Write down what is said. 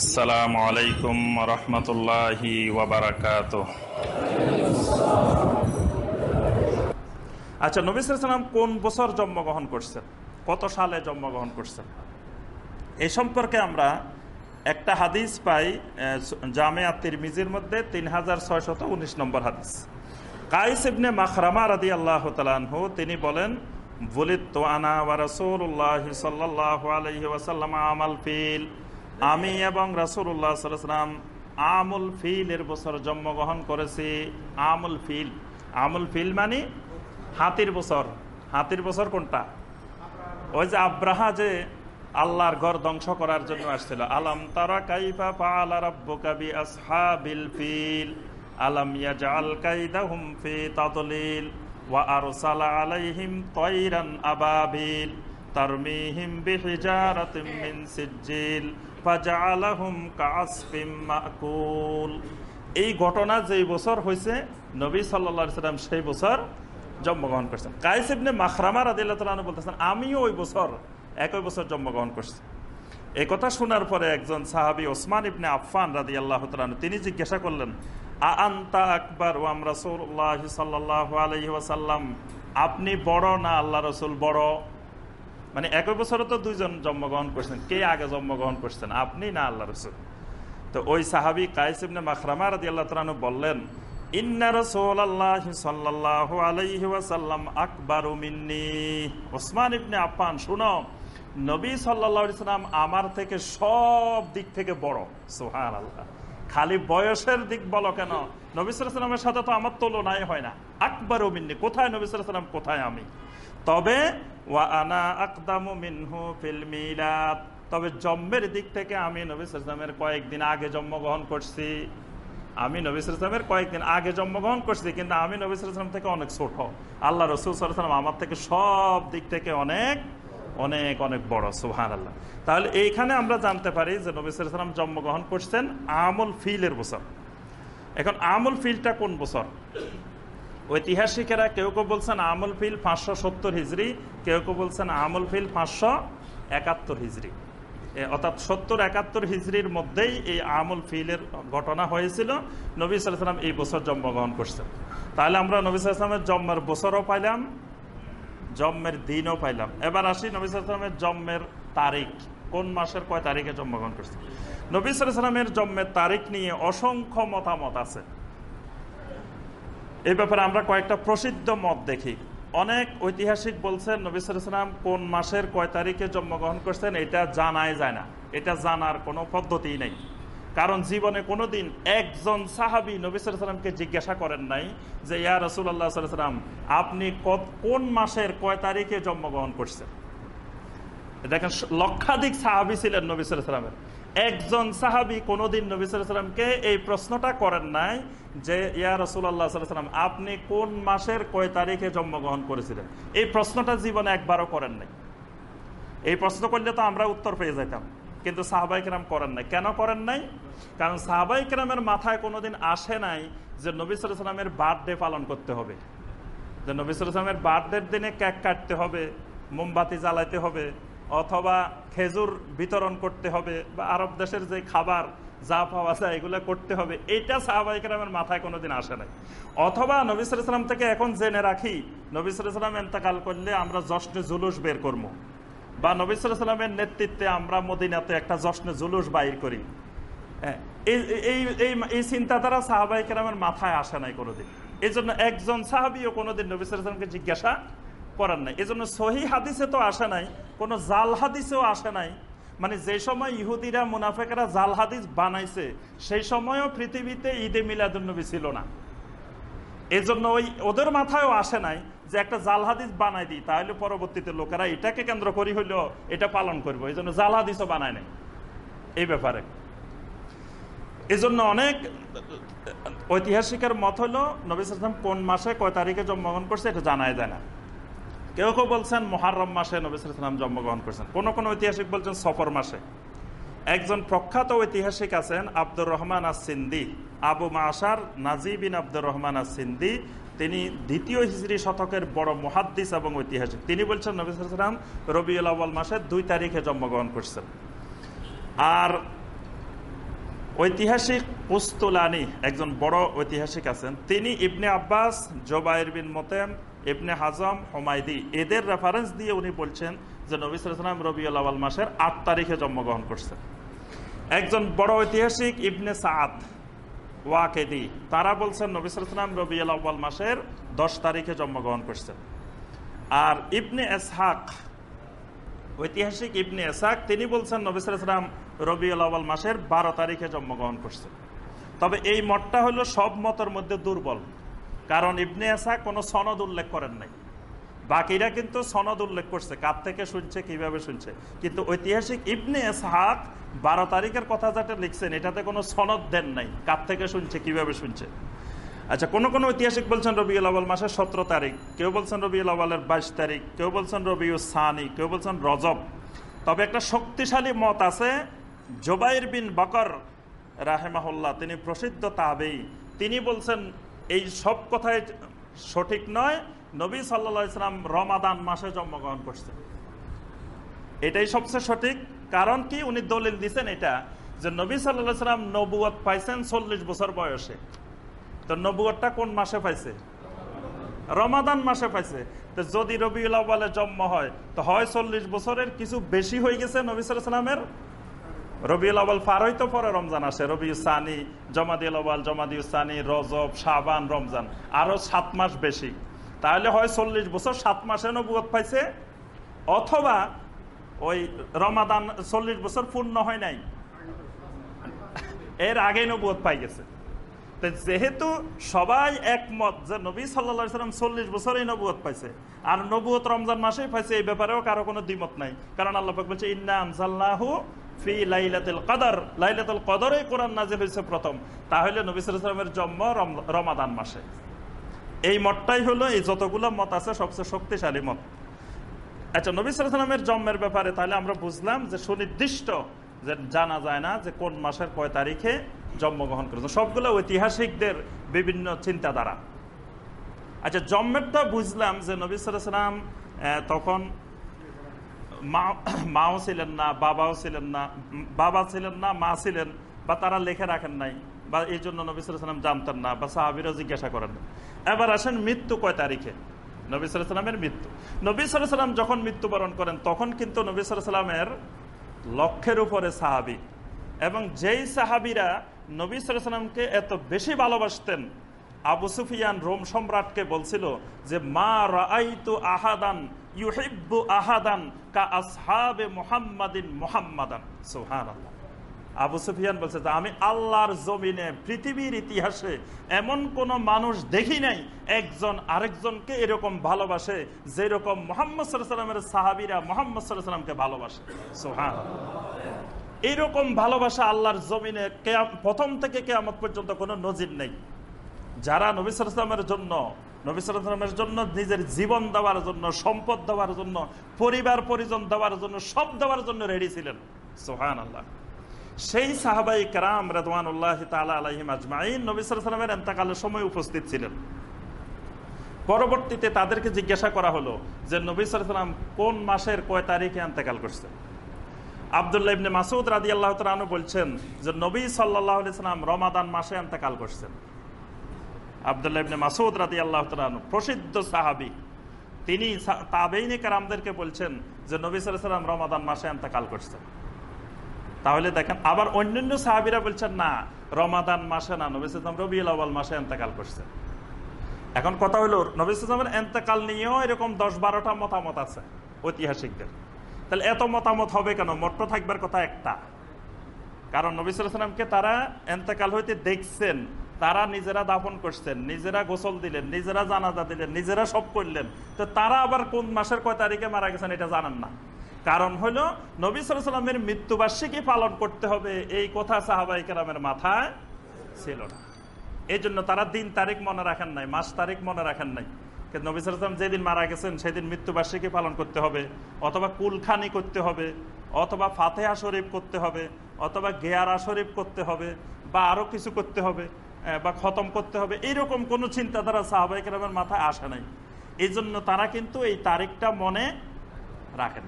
আসসালামু আলাইকুম রহমতুল্লাহি ওবরাকাত আচ্ছা নবী সালাম কোন বছর জন্মগ্রহণ করছেন? কত সালে জন্মগ্রহণ করছেন? এই সম্পর্কে আমরা একটা হাদিস পাই জামিয়া তিরমিজির মধ্যে তিন হাজার ছয়শত উনিশ নম্বর হাদিস। কাইস ইবনে মাখরামা রাদি আল্লাহ তালানহু তিনি বলেন বলিত আনা ওয়া রাসূলুল্লাহ সাল্লাল্লাহু আলাইহি ওয়াসাল্লাম আমাল ফিল। আমি এবং আলাইহি ওয়াসাল্লাম আমুল ফিলের বছর জন্মগ্রহণ করেছি। আমুল ফিল। আমুল ফিল মানে হাতির বছর। হাতির বছর কোনটা? ওই যে আব্রাহা যে আল্লাহর ঘর ধ্বংস করার জন্য আসছিল। আলাম তারা কাইফা ফাআলা রাব্বুকা বিআসহাবিল ফিল। আলাম ইয়াজআল কাইদাহুম ফি তাদলিল। ওয়া আরসালা আলাইহিম তায়রান আবাবিল। তারমিহিম বিহিজারাতিন মিন সিজ্জিল ফাজআলাহুম কাআসফিম মাকুল এই ঘটনা যেই বছর হয়েছে, নবী সাল্লাল্লাহু আলাইহি সাল্লাম সেই বছর জন্মগ্রহণ করছেন। কাইস ইবনে মাখরামা রাদিয়াল্লাহু তাআলা বলতেছেন, আমিও ওই বছর, একই বছর জন্মগ্রহণ করছি। এই কথা শোনার পরে একজন সাহাবি ওসমান ইবনে আফফান রাদি আল্লাহ তিনি জিজ্ঞাসা করলেন আন্তা আকবর ওয়াম রাসূলুল্লাহ সাল্লাল্লাহু আলাইহি ওয়াসাল্লাম, আপনি বড় না আল্লাহ রসুল বড়? মানে একই বছরে তো দুইজন জন্মগ্রহণ করছেন। কে আগে জন্মগ্রহণ করছেন? আপনি না আল্লাহ রসুল? তো ওই সাহাবি কাইস ইবনে মাখরামা রাদি আল্লাহ তালু বললেন ওসমান নবী আমার থেকে সব দিক থেকে বড়। সোহান আল্লাহ খালি বয়সের দিক বলো কেন? নবিসামের সাথে তো আমার তুলনাই হয় না। আকবর মিন্নি, কোথায় নবিসাম কোথায় আমি? তবে ওয়া আনা আকদামু মিনহু তবে জন্মের দিক থেকে আমি নবিসামের কয়েকদিন আগে জন্মগ্রহণ করছি। আমি নবিসামের কয়েকদিন আগে জন্মগ্রহণ করছি, কিন্তু আমি নবিসাম থেকে অনেক ছোট। আল্লাহ রসুল সাল্লাম আমার থেকে সব দিক থেকে অনেক অনেক অনেক বড় সুহান আল্লাহ তাহলে এইখানে আমরা জানতে পারি যে নবিসাম জন্মগ্রহণ করছেন আমল ফিলের বছর। এখন আমল ফিলটা কোন বছর? ঐতিহাসিকেরা কেউ কেউ বলছেন আমল ফিল পাঁচশো সত্তর হিজড়ি, কেউ কেউ বলছেন আমল ফিল পাঁচশো একাত্তর হিজড়ি। অর্থাৎ সত্তর একাত্তর হিজড়ির মধ্যেই এই আমল ফিলের ঘটনা হয়েছিল। নবী সাল্লাম এই বছর জন্মগ্রহণ করছেন। তাহলে আমরা নবী সাল্লামের জন্মের বছরও পাইলাম, জন্মের দিনও পাইলাম। এবার আসি নবী সালামের জন্মের তারিখ। কোন মাসের কয় তারিখে জন্মগ্রহণ করছে নবী সালামের জন্মের তারিখ নিয়ে অসংখ্য মতামত আছে। এই ব্যাপারে আমরা কয়েকটা প্রসিদ্ধ মত দেখি। অনেক ঐতিহাসিক বলছেন, নবী সালাম কোন মাসের কয় তারিখে জন্মগ্রহণ করছেন, এটা জানাই যায় না। এটা জানার কোনো পদ্ধতি নেই। কারণ জীবনে কোনোদিন একজন সাহাবি নবী সালামকে জিজ্ঞাসা করেন নাই যে, ইয়া রসুল্লাহ সাল্লাম আপনি কোন মাসের কয় তারিখে জন্মগ্রহণ করছেন? দেখেন, লক্ষাধিক সাহাবি ছিলেন নবী সালামের একজন সাহাবি কোনোদিন নবী সালামকে এই প্রশ্নটা করেন নাই যে, ইয়া রসুল্লাহ সাল্লাম আপনি কোন মাসের কয় তারিখে জন্মগ্রহণ করেছিলেন? এই প্রশ্নটা জীবনে একবারও করেন নাই। এই প্রশ্ন করলে তো আমরা উত্তর পেয়ে যেতাম কিন্তু সাহাবাই কেরাম করেন নাই। কেন করেন নাই? কারণ সাহাবাই কেরামের মাথায় কোনোদিন আসে নাই যে, নবী সালামের বার্থডে পালন করতে হবে। যে, নবী সালামের বার্থডের দিনে কেক কাটতে হবে, মোমবাতি জ্বালাইতে হবে অথবা খেজুর বিতরণ করতে হবে বা আরব দেশের যে খাবার, যা পাওয়া যায় এগুলো করতে হবে, এইটা সাহাবাই কেরামের মাথায় কোনোদিন আসে নাই। অথবা নবী সালাম থেকে এখন জেনে রাখি, নবী সালাম এন্তেকাল করলে আমরা জশ্নে জুলুস বের করব। বা নবিসামের নেতৃত্বে আমরা মদিনাতে একটা জশ্নে জুলুস বাইর করি। এই এই চিন্তাধারা সাহাবাই কেরামের মাথায় আসে নাই কোনোদিন। এই জন্য একজন সাহাবিও কোনোদিন নবিসামকে জিজ্ঞাসা করার নাই। এই জন্য সহি হাদিসে তো আসে নাই, কোনো জাল হাদিসেও আসে নাই। মানে যে সময় ইহুদিরা, মুনাফেকেরা জাল হাদিস বানাইছে, সেই সময়ও পৃথিবীতে ঈদে মিলাদুলনবী ছিল না। এজন্য ওই ওদের মাথায়ও আসে নাই যে একটা জাল হাদিস বানাই দিই, তাহলে পরবর্তীতে লোকেরা এটাকে কেন্দ্র করি হইলেও এটা পালন করব। এই জন্য জাল হাদিসও বানায় নাই এই ব্যাপারে। এই জন্য অনেক ঐতিহাসিকের মত হলো, নবী সালাম কোন মাসে কয় তারিখে জন্মগ্রহণ করছে এটা জানাই যায় না। কেউ কেউ বলছেন মহারম মাসে নবী সালাম জন্মগ্রহণ করেছেন। কোন কোন ঐতিহাসিক বলছেন সফর মাসে। একজন প্রখ্যাত ঐতিহাসিক আছেন আব্দুর রহমান আর সিন্দি আবু মাসার নাজিবিন আব্দুর রহমান আর সিন্দি তিনি দ্বিতীয় হিজড়ি শতকের বড় মহাদ্দিস এবং ঐতিহাসিক। তিনি বলছেন নবিসাম রবিউল আউ্বাল মাসের দুই তারিখে জন্মগ্রহণ করছেন। আর ঐতিহাসিক পুস্তুলানি একজন বড় ঐতিহাসিক আছেন, তিনি ইবনে আব্বাস, জোবাইর বিন মোতেম ইবনে হাজম হোমাইদি এদের রেফারেন্স দিয়ে উনি বলছেন যে নবী সালাম রবিউল আওয়াল মাসের আট তারিখে জন্মগ্রহণ করছেন। একজন বড় ঐতিহাসিক ইবনে সাদ ওয়াকেদি, তারা বলছেন নবী সালাম রবিউল আওয়াল মাসের দশ তারিখে জন্মগ্রহণ করছেন। আর ইবনে এসহাক ঐতিহাসিক ইবনে এসাক তিনি বলছেন নবিসাম রবিউল আওয়াল মাসের বারো তারিখে জন্মগ্রহণ করছেন। তবে এই মতটা হলো সব মতের মধ্যে দুর্বল। কারণ ইবনে এসাক কোনো সনদ উল্লেখ করেন নাই। বাকিরা কিন্তু সনদ উল্লেখ করছে, কার থেকে শুনছে, কীভাবে শুনছে। কিন্তু ঐতিহাসিক ইবনে এসহাক বারো তারিখের কথা যেটা লিখছেন, এটাতে কোনো সনদ দেন নাই, কার থেকে শুনছে, কীভাবে শুনছে। আচ্ছা কোন কোন ঐতিহাসিক বলছেন রবিউল আওয়াল মাসের সতেরো তারিখ, কেউ বলছেন রবিউল আওয়ালের বাইশ তারিখ, কেউ বলছেন রবিউ সানি, কেউ বলছেন রজব। তবে একটা শক্তিশালী মত আছে, জোবাইর বিন বকর রাহেমাহুল্লাহ, তিনি প্রসিদ্ধ তাবেই, তিনি বলছেন এই সব কথাই সঠিক নয়। নবী সাল্লা ইসলাম রমাদান মাসে জন্মগ্রহণ করছেন। এটাই সবচেয়ে সঠিক। কারণ কি? উনি দলিল দিচ্ছেন এটা, যে নবী সাল্লাহ সাল্লাম পাইছেন চল্লিশ বছর বয়সে। তো নবুয়টা কোন মাসে পাইছে? রমাদান মাসে পাইছে। তো যদি আব্বালে জন্ম হয়, তো হয় চল্লিশ বছরের, কিছু বেশি হয়ে গেছে নবী সালামের রবিউল আব্বাল পার হইতো পরে রমজান আসে। রবি সানি, জমাদিউল আব্বাল জমাদিউ সানি, রজব শাহবান রমজান। আরও সাত মাস বেশি। তাহলে হয় চল্লিশ বছর, সাত মাসে নবুয়ত পাইছে? অথবা ওই রমাদান চল্লিশ বছর পূর্ণ হয় নাই? এর আগেই নবুয়ত পাই গেছে। যেহেতু সবাই একমত যে নবী সাল্লা সাল্লাম চল্লিশ বছরই নবুয়ত পাইছে, আর নবুয়ত রমজান মাসেই পাইছে, এই ব্যাপারেও কারও কোনো দ্বিমত নাই। কারণ আল্লাহ বলছে, ইন্না আনসাল্লাহু কদর। হয়েছে প্রথম। তাহলে জন্ম রমাদান মাসে। এই মতটাই হলো এই যতগুলো মত আছে, সবচেয়ে শক্তিশালী মত আচ্ছা জন্মের ব্যাপারে তাহলে আমরা বুঝলাম যে সুনির্দিষ্ট যে জানা যায় না যে কোন মাসের কয় তারিখে জন্মগ্রহণ করেছে। সবগুলো ঐতিহাসিকদের বিভিন্ন চিন্তাধারা। আচ্ছা জন্মেরটা বুঝলাম যে নবী সালাম তখন মাও ছিলেন না বাবাও ছিলেন না বাবা ছিলেন না মা ছিলেন বা তারা লেখে রাখেন নাই, বা এই জন্য নবী সালাম জানতেন না, বা সাহাবিরও জিজ্ঞাসা করেন এবার আসেন মৃত্যু কয় তারিখে? নবী সালামের মৃত্যু। নবী সালাম যখন মৃত্যুবরণ করেন, তখন কিন্তু নবী সালামের লক্ষের উপরে সাহাবি। এবং যেই সাহাবিরা নবী সালামকে এত বেশি ভালোবাসতেন, আবু সুফিয়ান রোম সম্রাটকে বলছিল যে, মা রাইতু আহাদান ইউহিব্বু আহাদান কা আসহাবে মোহাম্মদিন মোহাম্মদান। সোহান আবু সুফিয়ান বলছে যে, আমি আল্লাহর জমিনে, পৃথিবীর ইতিহাসে এমন কোন মানুষ দেখি নাই, একজন আরেকজনকে এরকম ভালোবাসে যেরকম মোহাম্মদ সাল্লামের সাহাবিরা মোহাম্মদ সাল্লামকে ভালোবাসে। সোহান এইরকম ভালোবাসা আল্লাহর জমিনে প্রথম থেকে কেয়ামত পর্যন্ত কোনো নজির নেই। যারা নবী সালামের জন্য নবী সালামের জন্য, নিজের জীবন দেওয়ার জন্য, সম্পদ দেওয়ার জন্য, পরিবার পরিজন দেওয়ার জন্য, সব দেওয়ার জন্য রেডি ছিলেন। সোহান আল্লাহ সেই সাহাবাই কারাম রেদওয়ানুল্লাহ তালা আলহিম আজমাইন নবী সালামের এন্তকালের সময় উপস্থিত ছিলেন। পরবর্তীতে তাদেরকে জিজ্ঞাসা করা হলো যে, নবী সালাম কোন মাসের কয় তারিখে এন্তেকাল করছেন? আবদুল্লাহ ইবনে মাসুদ রাজি আল্লাহ বলছেন যে, নবী সাল্লাহ সাল্লাম রমাদান মাসে এন্তেকাল করছেন। আবদুল্লাহ ইবনে মাসুদ রাজি আল্লাহ প্রসিদ্ধ সাহাবি। তিনি তাবেইনে কারামদেরকে বলছেন যে, নবী সাল্লাম রমাদান মাসে এন্তেকাল করছেন। তাহলে দেখেন, আবার অন্যান্য সাহাবিরা বলছেন, না, রমাদান মাসে না, নবী সালাম রবিউল আওয়াল মাসে এন্তেকাল করছেন। এখন কথা হলো, নবী সালামের এন্তেকাল নিয়েও এরকম দশ বারোটা মতামত আছে, ঐতিহাসিকদের। তাহলে এত মতামত হবে কেন? মট্ট থাকবার কথা একটা। কারণ নবী সালামকে তারা এন্তেকাল হইতে দেখছেন। তারা নিজেরা দাপন করছেন, নিজেরা গোসল দিলেন, নিজেরা জানাজা দিলেন, নিজেরা সব করলেন। তো তারা আবার কোন মাসের কয় তারিখে মারা গেছেন এটা জানান না। কারণ হলো নবী সালামের মৃত্যুবার্ষিকী পালন করতে হবে এই কথা সাহাবাই কেরামের মাথায় ছিল না। এই জন্য তারা দিন তারিখ মনে রাখেন নাই, মাস তারিখ মনে রাখেন নাই। কিন্তু নবী সালাম যেদিন মারা গেছেন, সেদিন মৃত্যুবার্ষিকী পালন করতে হবে, অথবা কুলখানি করতে হবে, অথবা ফাতেহা শরীফ করতে হবে, অথবা গেয়ারা শরীফ করতে হবে, বা আরও কিছু করতে হবে। বা খতম করতে হবে এইরকম কোনো চিন্তাধারা সাহাবাই কেরামের মাথায় আসে নাই। এই জন্য তারা কিন্তু এই তারিখটা মনে রাখেন